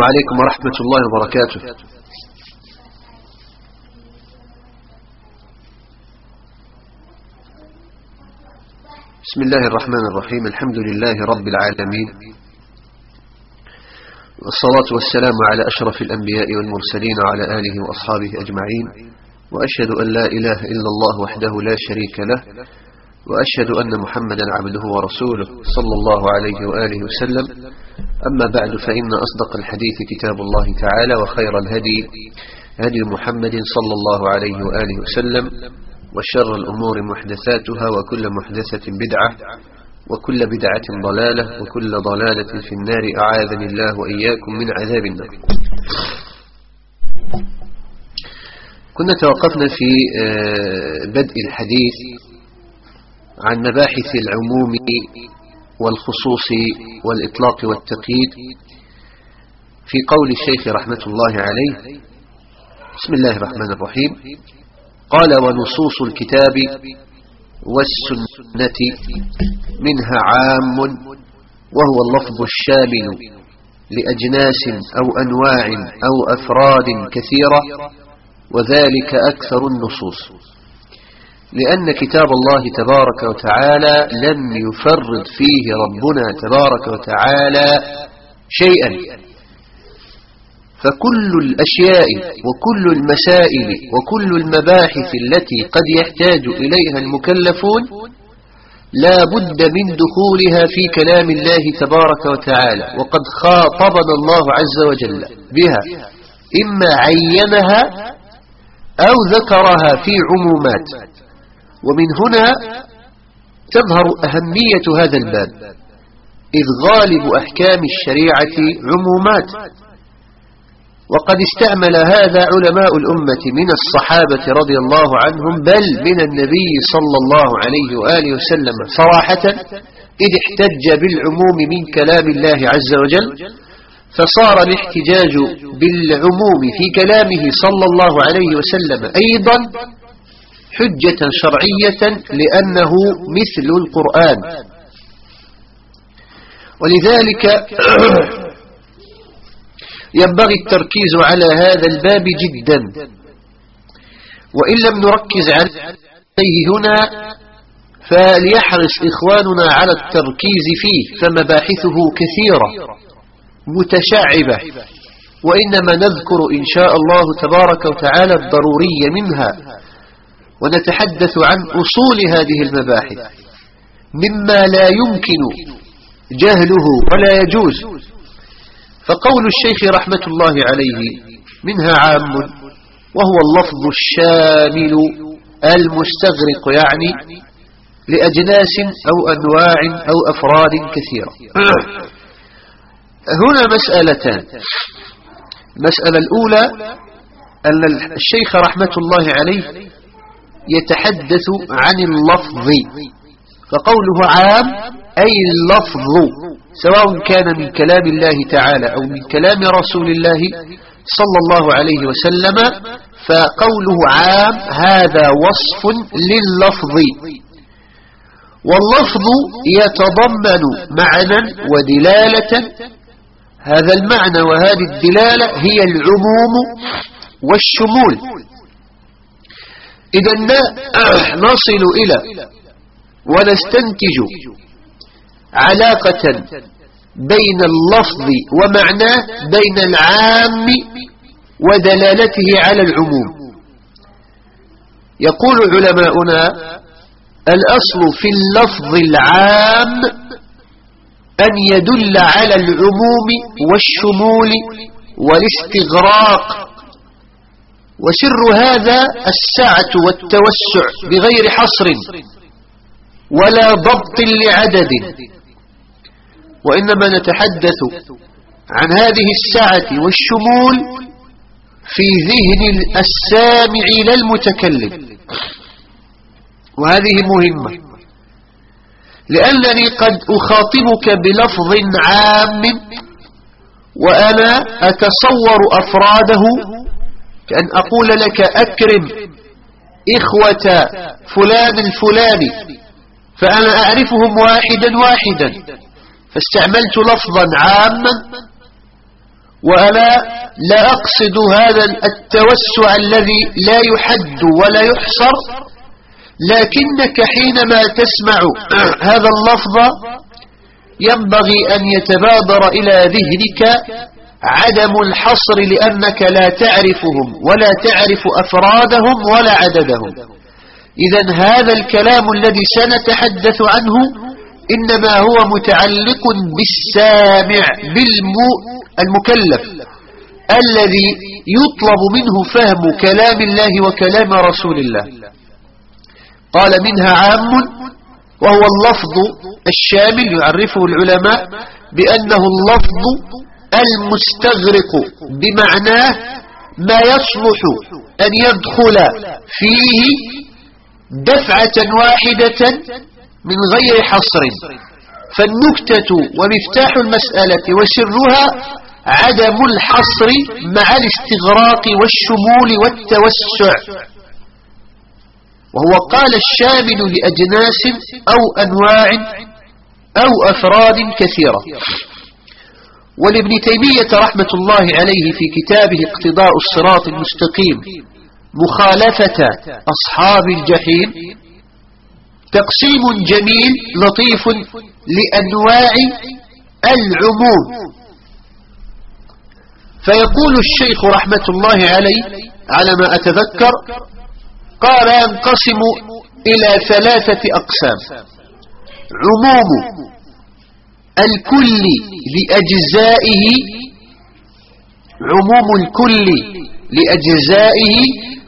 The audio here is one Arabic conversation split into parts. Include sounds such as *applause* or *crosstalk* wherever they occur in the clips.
وعليكم ورحمة الله وبركاته. بسم الله الرحمن الرحيم. الحمد لله رب العالمين. والصلاة والسلام على أشرف الأنبياء والمرسلين وعلى آله وأصحابه أجمعين. وأشهد أن لا إله إلا الله وحده لا شريك له. وأشهد أن محمدا عبده ورسوله صلى الله عليه وآله وسلم. أما بعد فإن أصدق الحديث كتاب الله تعالى وخير الهدي هدي محمد صلى الله عليه وآله وسلم وشر الأمور محدثاتها وكل محدثة بدعة وكل بدعة ضلالة وكل ضلالة في النار. أعاذني الله وإياكم من عذاب النار. كنا توقفنا في بدء الحديث عن مباحث العموم والخصوص والإطلاق والتقييد في قول الشيخ رحمة الله عليه. بسم الله الرحمن الرحيم. قال ونصوص الكتاب والسنة منها عام وهو اللفظ الشامل لأجناس أو أنواع أو أفراد كثيرة وذلك أكثر النصوص. لأن كتاب الله تبارك وتعالى لم يفرد فيه ربنا تبارك وتعالى شيئا. فكل الأشياء وكل المسائل وكل المباحث التي قد يحتاج إليها المكلفون لا بد من دخولها في كلام الله تبارك وتعالى وقد خاطبنا الله عز وجل بها. إما عينها أو ذكرها في عمومات. ومن هنا تظهر أهمية هذا الباب إذ غالب أحكام الشريعة عمومات. وقد استعمل هذا علماء الأمة من الصحابة رضي الله عنهم بل من النبي صلى الله عليه وآله وسلم صراحة إذ احتج بالعموم من كلام الله عز وجل فصار الاحتجاج بالعموم في كلامه صلى الله عليه وسلم أيضا حجة شرعية لأنه مثل القرآن. ولذلك *clears throat* ينبغي التركيز على هذا الباب جدا. وإن لم نركز عليه هنا فليحرص إخواننا على التركيز فيه فمباحثه كثيرة متشعبة. وإنما نذكر إن شاء الله تبارك وتعالى الضروري منها. ونتحدث عن أصول هذه المباحث. مما لا يمكن جهله ولا يجوز. فقول الشيخ رحمة الله عليه منها عام وهو اللفظ الشامل المستغرق يعني لأجناس أو أنواع أو أفراد كثيرة. هنا مسألتان. المسألة الأولى أن الشيخ رحمة الله عليه يتحدث عن اللفظ. فقوله عام أي اللفظ سواء كان من كلام الله تعالى أو من كلام رسول الله صلى الله عليه وسلم فقوله عام هذا وصف لللفظ. واللفظ يتضمن معنى ودلالة. هذا المعنى وهذه الدلالة هي العموم والشمول. إذا نصل إلى ونستنتج علاقة بين اللفظ ومعناه بين العام ودلالته على العموم. يقول علماؤنا الأصل في اللفظ العام أن يدل على العموم والشمول والاستغراق وسر هذا السعة والتوسع بغير حصر ولا ضبط لعدد. وإنما نتحدث عن هذه السعة والشمول في ذهن السامع لا المتكلم. وهذه مهمة لأنني قد أخاطبك بلفظ عام وأنا أتصور أفراده كأن أقول لك أكرم إخوة فلان الفلاني فأنا أعرفهم واحدا واحدا فاستعملت لفظا عاما وأنا لا أقصد هذا التوسع الذي لا يحد ولا يحصر لكنك حينما تسمع *clears throat* هذا اللفظ ينبغي أن يتبادر إلى ذهنك عدم الحصر لأنك لا تعرفهم ولا تعرف أفرادهم ولا عددهم. إذا هذا الكلام الذي سنتحدث عنه إنما هو متعلق بالسامع بالمكلف الذي يطلب منه فهم كلام الله وكلام رسول الله. قال منها عام وهو اللفظ الشامل يعرفه العلماء بأنه اللفظ المستغرق بمعناه ما يصلح أن يدخل فيه دفعة واحدة من غير حصر. فالنكتة ومفتاح المسألة وسرها عدم الحصر مع الاستغراق والشمول والتوسع. وهو قال الشامل لأجناس أو أنواع أو أفراد كثيرة. ولابن تيمية رحمة الله عليه في كتابه اقتضاء الصراط المستقيم مخالفة أصحاب الجحيم. تقسيم جميل لطيف لأنواع العموم. فيقول الشيخ رحمة الله عليه على ما أتذكر قال ينقسم إلى ثلاثة أقسام. عموم الكل لأجزائه عموم الكل لأجزائه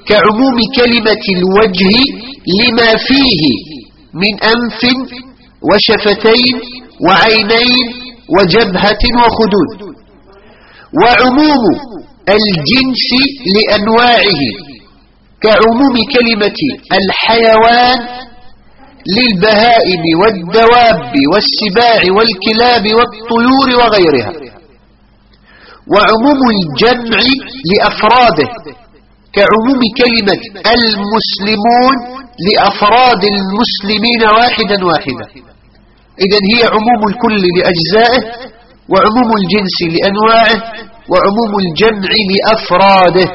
كعموم كلمة الوجه لما فيه من أنف وشفتين وعينين وجبهة وخدود. وعموم الجنس لأنواعه كعموم كلمة الحيوان للبهائم والدواب والسباع والكلاب والطيور وغيرها. وعموم الجمع لأفراده كعموم كلمة المسلمون لأفراد المسلمين واحدا واحدا. إذا هي عموم الكل لأجزائه وعموم الجنس لأنواعه وعموم الجمع لأفراده.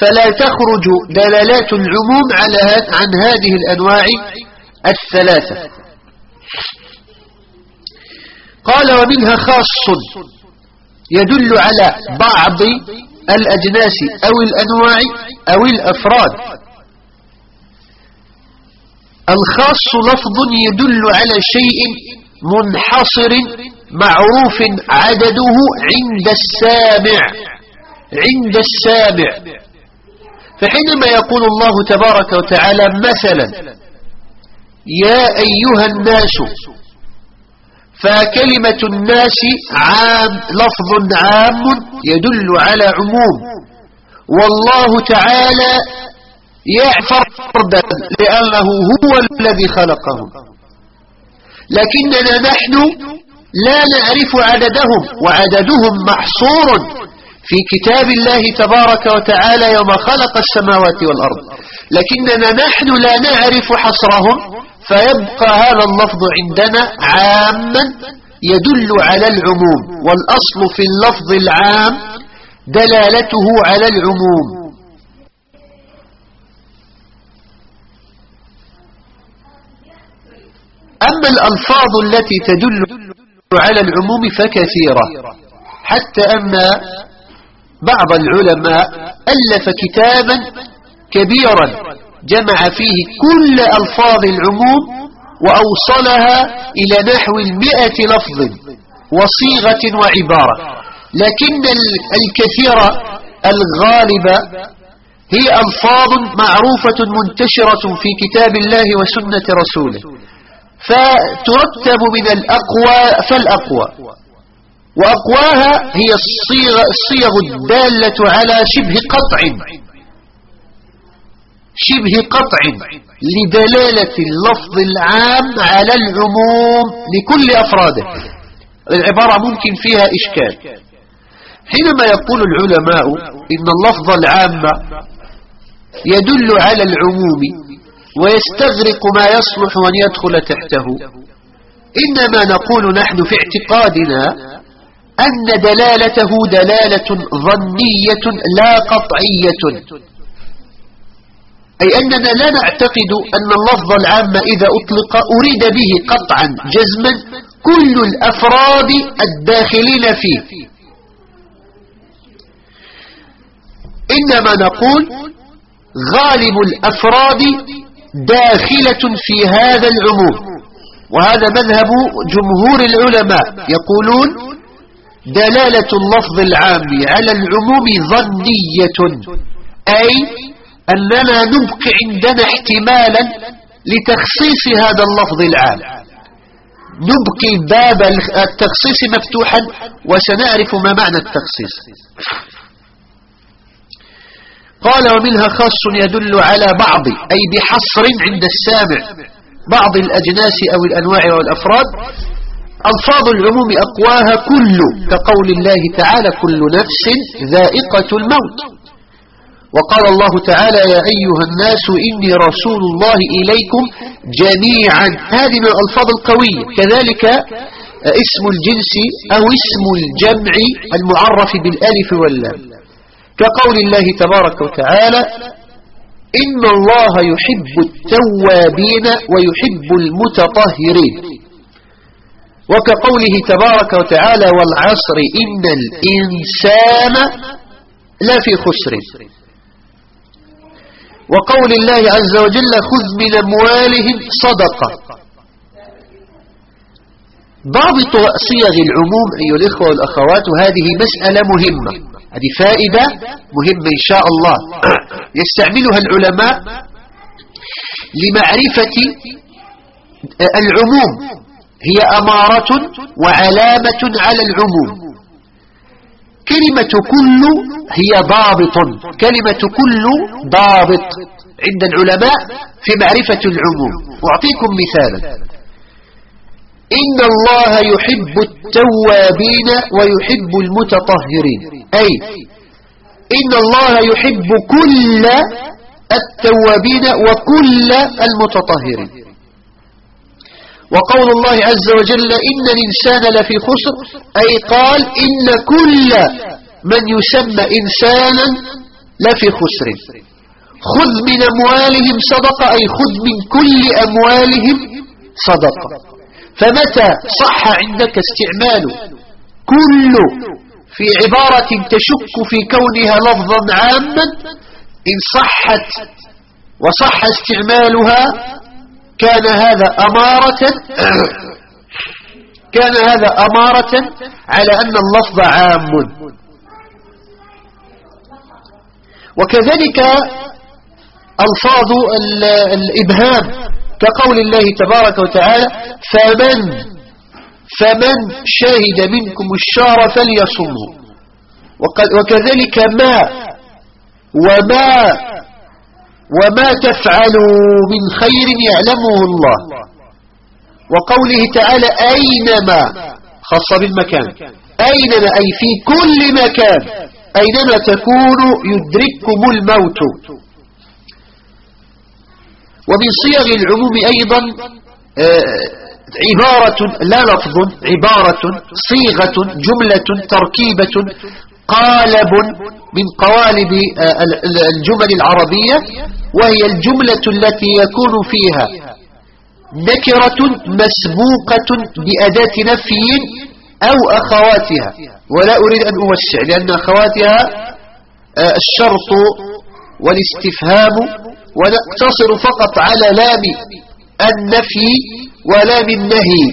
فلا تخرج دلالات العموم على عن هذه الأنواع الثلاثة. قال ومنها خاص يدل على بعض الأجناس أو الأنواع أو الأفراد. الخاص لفظ يدل على شيء منحصر معروف عدده عند السامع. عند السامع. فحينما يقول الله تبارك وتعالى مثلا يا أيها الناس فكلمة الناس عام لفظ عام يدل على عموم. والله تعالى يعفر فردا لأنه هو الذي خلقهم. لكننا نحن لا نعرف عددهم وعددهم محصور في كتاب الله تبارك وتعالى يوم خلق السماوات والأرض. لكننا نحن لا نعرف حصرهم فيبقى هذا اللفظ عندنا عاما يدل على العموم والأصل في اللفظ العام دلالته على العموم. أما الألفاظ التي تدل على العموم فكثيرة حتى أن بعض العلماء ألف كتابا كبيرا جمع فيه كل ألفاظ العموم وأوصلها إلى نحو المئة لفظ وصيغة وعبارة. لكن الكثير الغالبة هي ألفاظ معروفة منتشرة في كتاب الله وسنة رسوله. فترتب من الأقوى فالأقوى. وأقواها هي الصيغ, الدالة على شبه قطع. شبه قطع لدلالة اللفظ العام على العموم لكل أفراده. العبارة ممكن فيها إشكال. حينما يقول العلماء إن اللفظ العام يدل على العموم ويستغرق ما يصلح أن يدخل تحته إنما نقول نحن في اعتقادنا أن دلالته دلالة ظنية لا قطعية. أي أننا لا نعتقد أن اللفظ العام إذا أطلق أريد به قطعا جزما كل الأفراد الداخلين فيه. إنما نقول غالب الأفراد داخلة في هذا العموم. وهذا مذهب جمهور العلماء يقولون دلالة اللفظ العام على العموم ظنية أي أننا نبقي عندنا احتمالا لتخصيص هذا اللفظ العام. نبقي باب التخصيص مفتوحا وسنعرف ما معنى التخصيص. قال ومنها خاص يدل على بعض أي بحصر عند السامع بعض الأجناس أو الأنواع والأفراد. ألفاظ العموم أقواها كل كقول الله تعالى كل نفس ذائقة الموت. وقال الله تعالى يا أيها الناس إني رسول الله إليكم جميعا. هذه من الألفاظ القوية. كذلك اسم الجنس أو اسم الجمع المعرف بالألف واللام. كقول الله تبارك وتعالى إن الله يحب التوابين ويحب المتطهرين. وكقوله تبارك وتعالى والعصر إن الإنسان لا في خسر. وقول الله عز وجل خذ من أموالهم صدقة. ضابط صيغ العموم أيها الإخوة والأخوات هذه مسألة مهمة. هذه فائدة مهمة إن شاء الله. *coughs* يستعملها العلماء لمعرفة العموم. هي أمارة وعلامة على العموم. كلمة كل هي ضابط. كلمة كل ضابط عند العلماء في معرفة العموم. أعطيكم مثالا. إن الله يحب التوابين ويحب المتطهرين. أي إن الله يحب كل التوابين وكل المتطهرين. وقول الله عز وجل إن الإنسان لفي خسر أي قال إن كل من يسمى إنسانا لفي خسر. خذ من أموالهم صدقة أي خذ من كل أموالهم صدقة. فمتى صح عندك استعمال كل في عبارة تشك في كونها لفظا عاما إن صحت وصح استعمالها كان هذا أمارة *clears throat* كان هذا أمارة على أن اللفظ عام. وكذلك ألفاظ الإبهام كقول الله تبارك وتعالى فمن فمن شهد منكم الشهر فليصمه وكذلك ما وما وما تفعلوا من خير يعلمه الله. وقوله تعالى أينما خاصة بالمكان أينما أي في كل مكان أينما تكونوا يدرككم الموت. ومن صيغ العموم أيضا آه، عبارة لا لفظ عبارة صيغة جملة تركيبة قالب من قوالب آه، الجمل العربية وهي الجملة التي يكون فيها نكرة مسبوقة بأداة نفي أو أخواتها. ولا أريد أن أوسع لأن أخواتها آه، الشرط والاستفهام ونقتصر فقط على لام النفي ولام النهي.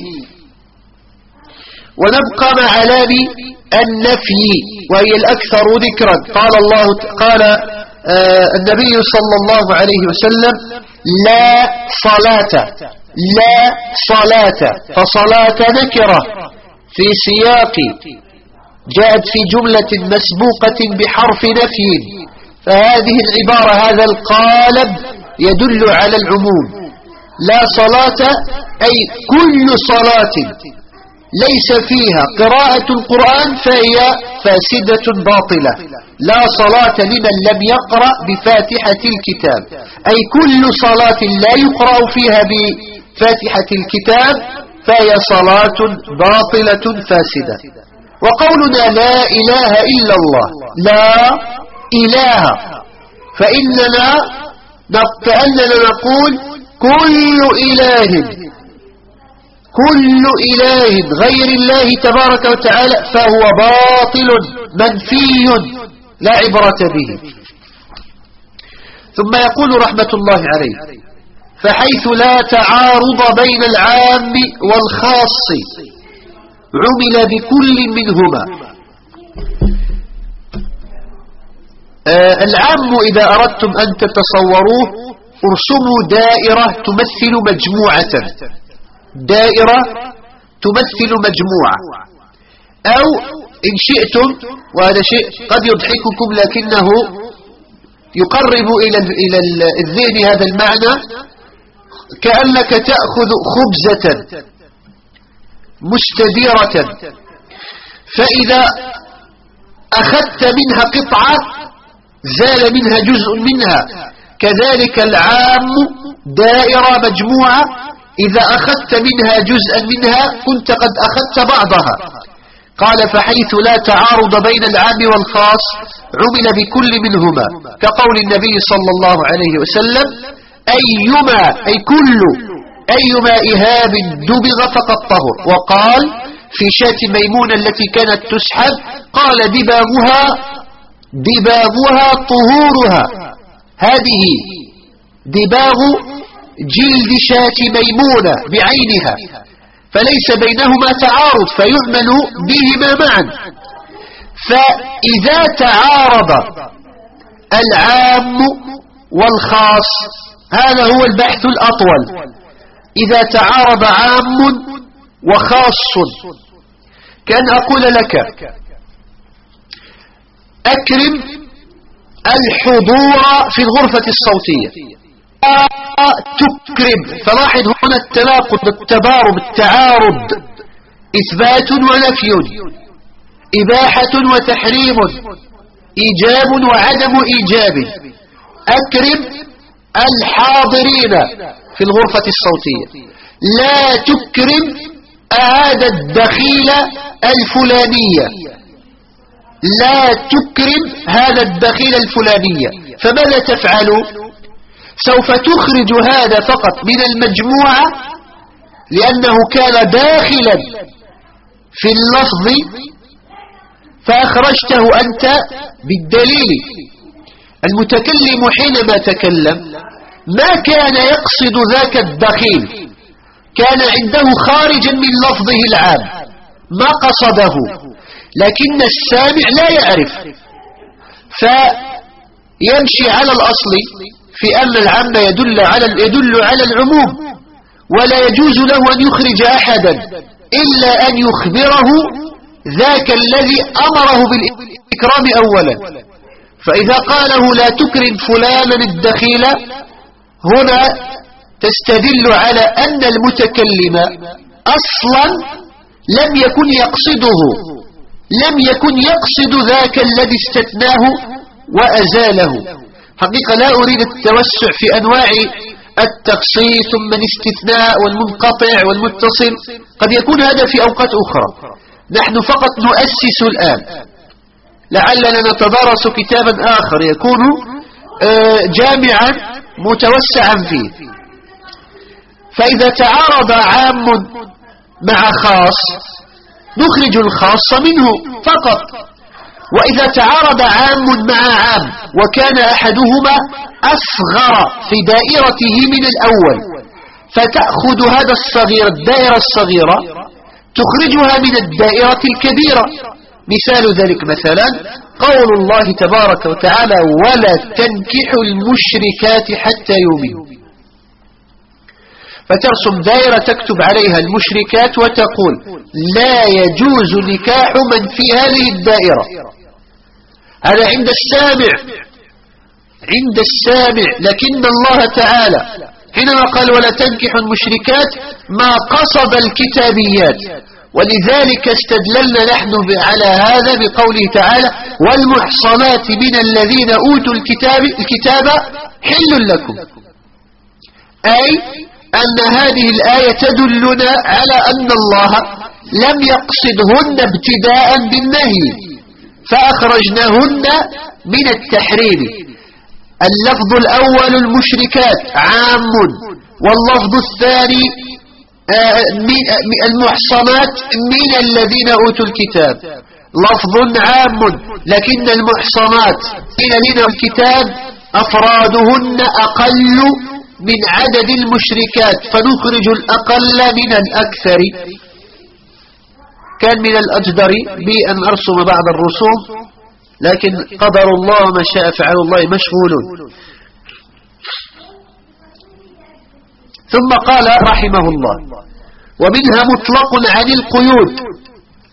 ونبقى مع لام النفي وهي الأكثر ذكرا. قال الله قال آه النبي صلى الله عليه وسلم لا صلاة لا صلاة فصلاة نكرة في سياق. جاءت في جملة مسبوقة بحرف نفي. فهذه العبارة هذا القالب يدل على العموم. لا صلاة أي كل صلاة. ليس فيها قراءة القرآن فهي فاسدة باطلة. لا صلاة لمن لم يقرأ بفاتحة الكتاب. أي كل صلاة لا يقرأ فيها بفاتحة الكتاب فهي صلاة باطلة فاسدة. وقولنا لا إله إلا الله. لا إله. فإننا كأننا نقول كل إله. كل إله غير الله تبارك وتعالى فهو باطل منفي لا عبرة به. ثم يقول رحمة الله عليه فحيث لا تعارض بين العام والخاص عمل بكل منهما. آه العام إذا أردتم أن تتصوروه ارسموا دائرة تمثل مجموعة. دائرة تمثل مجموعة. أو إن شئتم وهذا شيء قد يضحككم لكنه يقرب إلى إلى الذهن هذا المعنى. كأنك تأخذ خبزة مستديرة. فإذا أخذت منها قطعة زال منها جزء منها. كذلك العام دائرة مجموعة إذا أخذت منها جزءا منها كنت قد أخذت بعضها. قال فحيث لا تعارض بين العام والخاص عمل بكل منهما. كقول النبي صلى الله عليه وسلم أيما أي كل أيما إهاب دبغ فقد طهر. وقال في شاة ميمونة التي كانت تسحب قال دباغها دباغها طهورها. هذه دباغ جلد شاة ميمونة بعينها فليس بينهما تعارض فيعمل بهما معا. فإذا تعارض العام والخاص هذا هو البحث الأطول. إذا تعارض عام وخاص كان أقول لك أكرم الحضور في الغرفة الصوتية. تكرم. فلاحظ هنا التناقض التبارب التعارض. إثبات ونفي. إباحة وتحريم. إيجاب وعدم إيجاب. أكرم الحاضرين في الغرفة الصوتية. لا تكرم هذا الدخيل الفلانية. لا تكرم هذا الدخيل الفلانية. فماذا تفعل؟ سوف تخرج هذا فقط من المجموعة لأنه كان داخلا في اللفظ فأخرجته أنت بالدليل. المتكلم حينما تكلم ما كان يقصد ذاك الدخيل؟ كان عنده خارجا من لفظه العام. ما قصده؟ لكن السامع لا يعرف. فيمشي على الأصل في أن العام يدل على يدل على العموم ولا يجوز له أن يخرج أحدا إلا أن يخبره ذاك الذي أمره بالإكرام أولا. فإذا قاله لا تكرم فلانا الدخيل هنا تستدل على أن المتكلم أصلا لم يكن يقصده لم يكن يقصد ذاك الذي استثناه وأزاله. حقيقة لا أريد التوسع في أنواع التخصيص ثم الاستثناء والمنقطع والمتصل. قد يكون هذا في أوقات أخرى. نحن فقط نؤسس الآن. لعلنا نتدارس كتابا آخر يكون آه، جامعا متوسعا فيه. فإذا تعارض عام مع خاص نخرج الخاص منه فقط. وإذا تعارض عام مع عام وكان أحدهما أصغر في دائرته من الأول فتأخذ هذا الصغير الدائرة الصغيرة تخرجها من الدائرة الكبيرة. مثال ذلك مثلا قول الله تبارك وتعالى ولا تنكحوا المشركات حتى يؤمنوا. فترسم دائرة تكتب عليها المشركات وتقول لا يجوز نكاح من في هذه الدائرة. هذا عند السامع. عند السامع. لكن الله تعالى حينما قال ولا تنكح المشركات ما قصد الكتابيات. ولذلك استدللنا نحن على هذا بقوله تعالى والمحصنات من الذين أوتوا الكتاب, الكتاب حل لكم. أي أن هذه الآية تدلنا على أن الله لم يقصدهن ابتداء بالنهي فأخرجناهن من التحريم. اللفظ الأول المشركات عام واللفظ الثاني آه، المحصنات من الذين أوتوا الكتاب. لفظ عام لكن المحصنات من الذين الكتاب أفرادهن أقل من عدد المشركات فنخرج الأقل من الأكثر. كان من الأجدر بأن أرسم بعض الرسوم لكن قدر الله ما شاء فعل الله مشغول. ثم قال رحمه الله ومنها مطلق عن القيود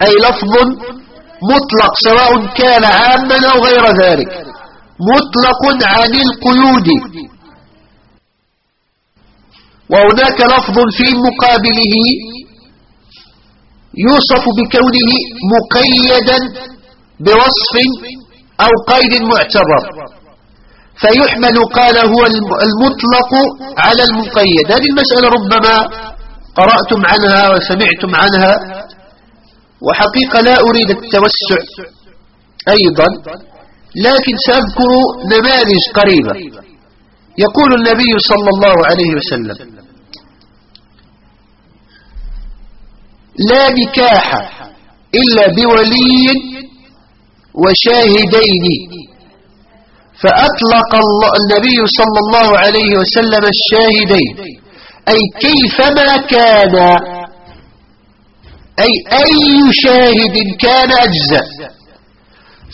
أي لفظ مطلق سواء كان عاما أو غير ذلك. مطلق عن القيود. وهناك لفظ في مقابله يوصف بكونه مقيدا بوصف أو قيد معتبر. فيحمل قال هو المطلق على المقيد. هذه المسألة ربما قرأتم عنها وسمعتم عنها. وحقيقة لا أريد التوسع أيضا لكن سأذكر نماذج قريبة. يقول النبي صلى الله عليه وسلم لا نكاح إلا بولي وشاهدين. فأطلق النبي صلى الله عليه وسلم الشاهدين. أي كيفما كان أي أي شاهد كان أجزاء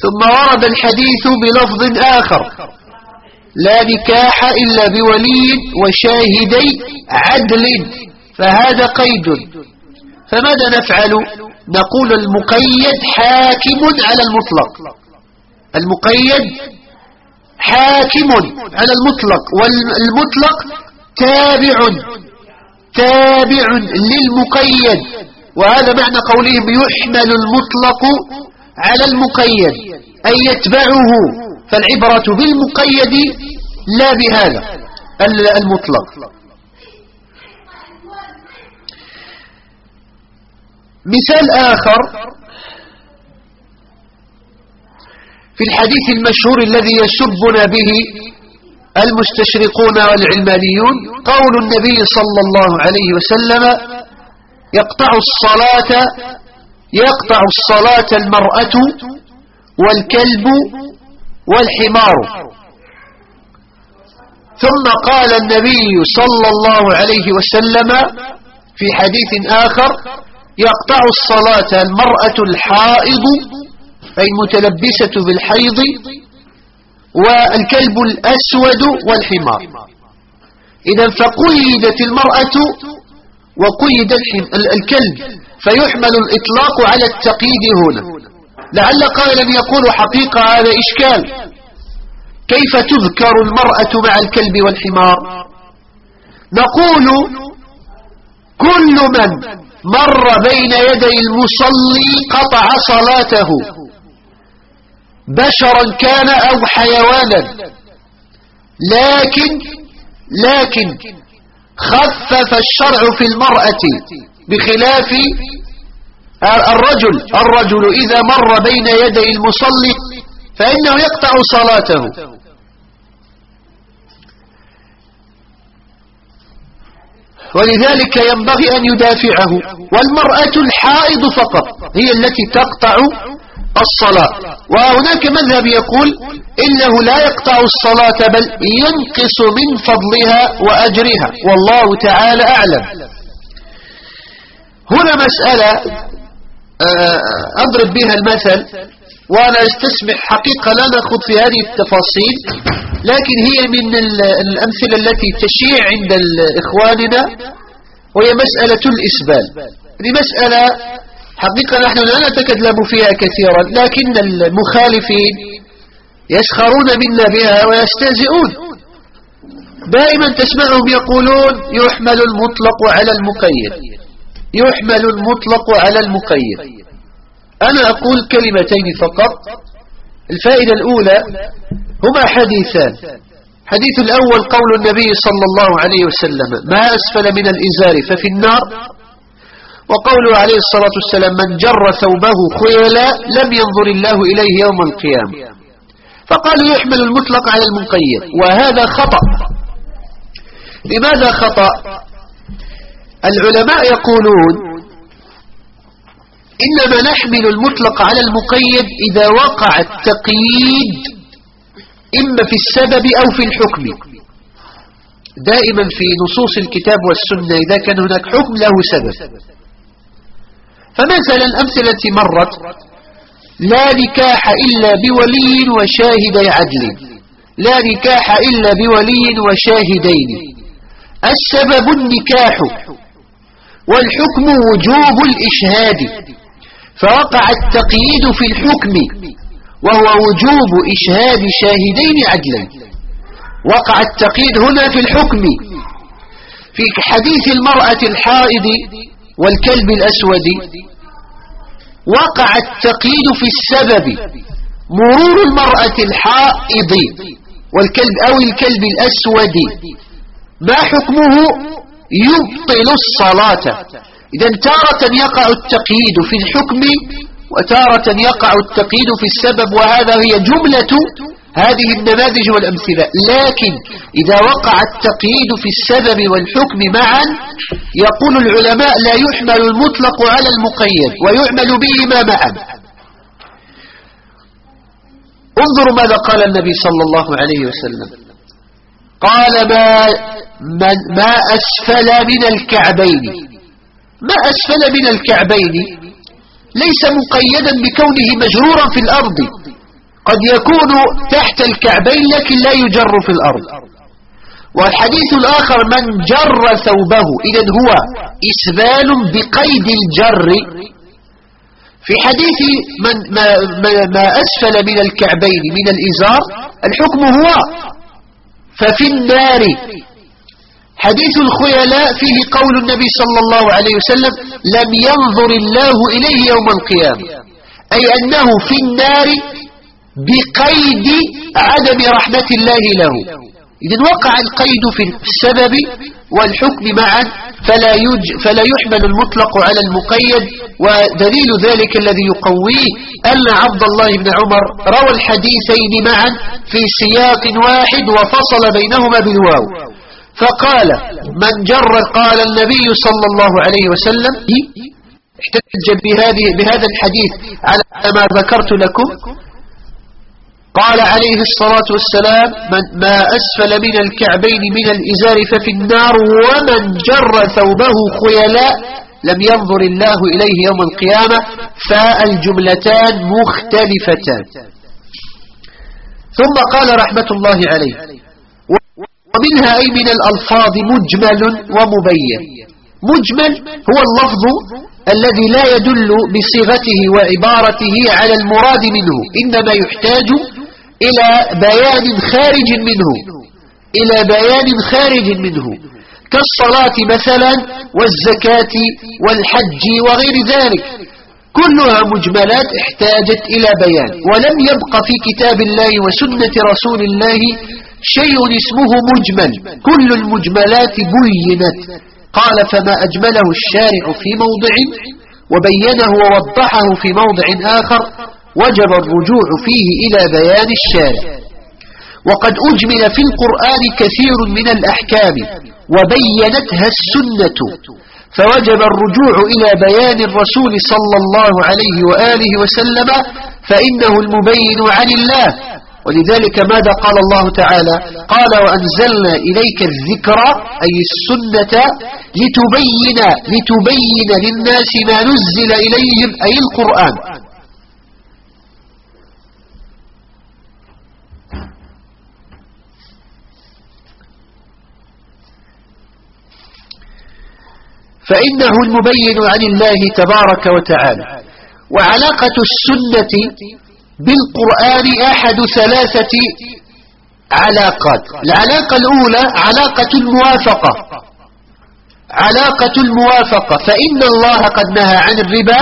ثم ورد الحديث بلفظ آخر. لا نكاح إلا بولي وشاهدي عدل. فهذا قيد. فماذا نفعل؟ نقول المقيد حاكم على المطلق. المقيد حاكم على المطلق والمطلق تابع تابع للمقيد. وهذا معنى قولهم يحمل المطلق على المقيد أي يتبعه. فالعبرة بالمقيد لا بهذا المطلق. مثال آخر في الحديث المشهور الذي يسبنا به المستشرقون والعلمانيون قول النبي صلى الله عليه وسلم يقطع الصلاة يقطع الصلاة المرأة والكلب والحمار. ثم قال النبي صلى الله عليه وسلم في حديث آخر يقطع الصلاة المرأة الحائض أي المتلبسة بالحيض والكلب الأسود والحمار. إذا فقيدت المرأة وقيد الكلب فيحمل الإطلاق على التقييد هنا. لعل قائلا يقول حقيقة هذا إشكال. كيف تذكر المرأة مع الكلب والحمار؟ نقول كل من مر بين يدي المصلي قطع صلاته. بشرا كان أو حيوانا. لكن لكن خفف الشرع في المرأة بخلاف الرجل. الرجل إذا مر بين يدي المصلي فإنه يقطع صلاته. ولذلك ينبغي أن يدافعه والمرأة الحائض فقط هي التي تقطع الصلاة. وهناك مذهب يقول إنه لا يقطع الصلاة بل ينقص من فضلها وأجرها والله تعالى أعلم. هنا مسألة آه، أضرب بها المثل. وأنا استسمح حقيقة لا نخوض في هذه التفاصيل لكن هي من الأمثلة التي تشيع عند إخواننا وهي مسألة الإسبال. هذه مسألة حقيقة نحن لا نتكلم فيها كثيرا لكن المخالفين يسخرون منا بها ويستهزئون. دائما تسمعهم يقولون يحمل المطلق على المقيد. يحمل المطلق على المقيد. أنا أقول كلمتين فقط. الفائدة الأولى هما حديثان. حديث الأول قول النبي صلى الله عليه وسلم ما أسفل من الإزار ففي النار؟ وقوله عليه الصلاة والسلام من جر ثوبه خيلا لم ينظر الله إليه يوم القيامة. فقالوا يحمل المطلق على المقيد وهذا خطأ. لماذا خطأ؟ العلماء يقولون إنما نحمل المطلق على المقيد إذا وقع التقييد إما في السبب أو في الحكم. دائما في نصوص الكتاب والسنة إذا كان هناك حكم له سبب. فمثلا الأمثلة مرت لا نكاح إلا بولي وشاهدي عدل. لا نكاح إلا بولي وشاهدين. السبب النكاح والحكم وجوب الإشهاد. فوقع التقييد في الحكم وهو وجوب إشهاد شاهدين عدلا. وقع التقييد هنا في الحكم في حديث المرأة الحائض والكلب الأسود. وقع التقييد في السبب مرور المرأة الحائض والكلب أو الكلب الأسود. ما حكمه؟ يبطل الصلاة. إذا تارة يقع التقييد في الحكم وتارة يقع التقييد في السبب وهذا هي جملة هذه النماذج والأمثلة. لكن إذا وقع التقييد في السبب والحكم معا يقول العلماء لا يحمل المطلق على المقيد ويعمل بهما معا. انظروا ماذا قال النبي صلى الله عليه وسلم. قال ما, ما أسفل من الكعبين. ما أسفل من الكعبين ليس مقيدا بكونه مجرورا في الأرض. قد يكون تحت الكعبين لكن لا يجر في الأرض. والحديث الآخر من جر ثوبه إذا هو إسبال بقيد الجر. في حديث من ما, ما, ما أسفل من الكعبين من الإزار الحكم هو ففي النار. حديث الخيلاء فيه قول النبي صلى الله عليه وسلم لم ينظر الله إليه يوم القيامة. أي أنه في النار بقيد عدم رحمة الله له. إذا وقع القيد في السبب والحكم معا فلا, يج فلا يحمل المطلق على المقيد ودليل ذلك الذي يقويه أن عبد الله بن عمر روى الحديثين معا في سياق واحد وفصل بينهما بالواو. فقال من جر قال النبي صلى الله عليه وسلم احتج بهذه بهذا الحديث على ما ذكرت لكم. قال عليه الصلاة والسلام من ما أسفل من الكعبين من الإزار ففي النار ومن جر ثوبه خيلاء لم ينظر الله إليه يوم القيامة فالجملتان مختلفتان. ثم قال رحمة الله عليه ومنها أي من الألفاظ مجمل ومبين. مجمل هو اللفظ الذي لا يدل بصيغته وعبارته على المراد منه إنما يحتاج إلى بيان خارج منه إلى بيان خارج منه كالصلاة مثلا والزكاة والحج وغير ذلك. كلها مجملات احتاجت إلى بيان ولم يبق في كتاب الله وسنة رسول الله شيء اسمه مجمل. كل المجملات بينت. قال فما أجمله الشارع في موضع وبينه ووضحه في موضع آخر وجب الرجوع فيه إلى بيان الشارع. وقد أجمل في القرآن كثير من الأحكام وبينتها السنة. فوجب الرجوع إلى بيان الرسول صلى الله عليه وآله وسلم فإنه المبين عن الله. ولذلك ماذا قال الله تعالى؟ قال وأنزلنا إليك الذكر أي السنة لتبين لتبين للناس ما نزل إليهم أي القرآن. فإنه المبين عن الله تبارك وتعالى. وعلاقة السنة بالقرآن أحد ثلاثة علاقات. العلاقة الأولى علاقة الموافقة. علاقة الموافقة. فإن الله قد نهى عن الربا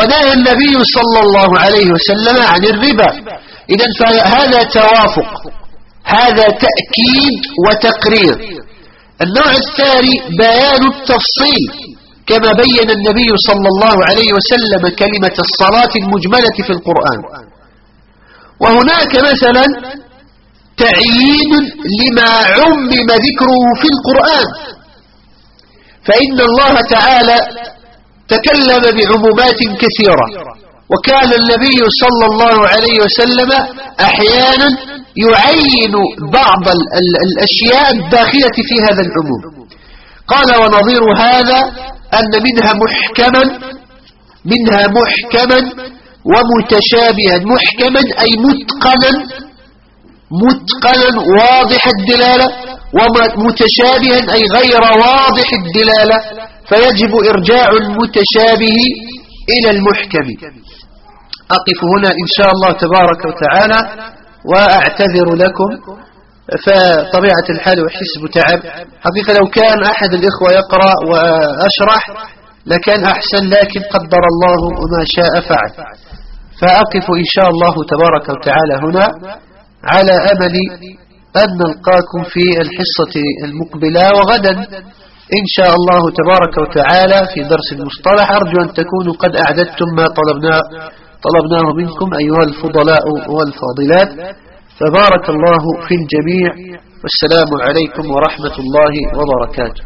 ونهى النبي صلى الله عليه وسلم عن الربا. إذا فهذا توافق. هذا تأكيد وتقرير. النوع الثاني بيان التفصيل. كما بين النبي صلى الله عليه وسلم كلمة الصلاة المجملة في القرآن. وهناك مثلا تعيين لما عمم ذكره في القرآن. فإن الله تعالى تكلم بعمومات كثيرة. وكان النبي صلى الله عليه وسلم أحيانا يعين بعض الأشياء الداخلة في هذا العموم. قال ونظير هذا أن منها محكما منها محكما ومتشابها. محكما أي متقنا متقنا واضح الدلالة ومتشابها أي غير واضح الدلالة. فيجب إرجاع المتشابه إلى المحكم. أقف هنا إن شاء الله تبارك وتعالى وأعتذر لكم. فطبيعة الحال وحسب تعب. حقيقة لو كان أحد الإخوة يقرأ وأشرح لكان أحسن لكن قدر الله ما شاء فعل. فأقف إن شاء الله تبارك وتعالى هنا على أمل أن نلقاكم في الحصة المقبلة. وغدا إن شاء الله تبارك وتعالى في درس المصطلح. أرجو أن تكونوا قد أعددتم ما طلبنا طلبناه منكم أيها الفضلاء والفاضلات. فبارك الله في الجميع والسلام عليكم ورحمة الله وبركاته.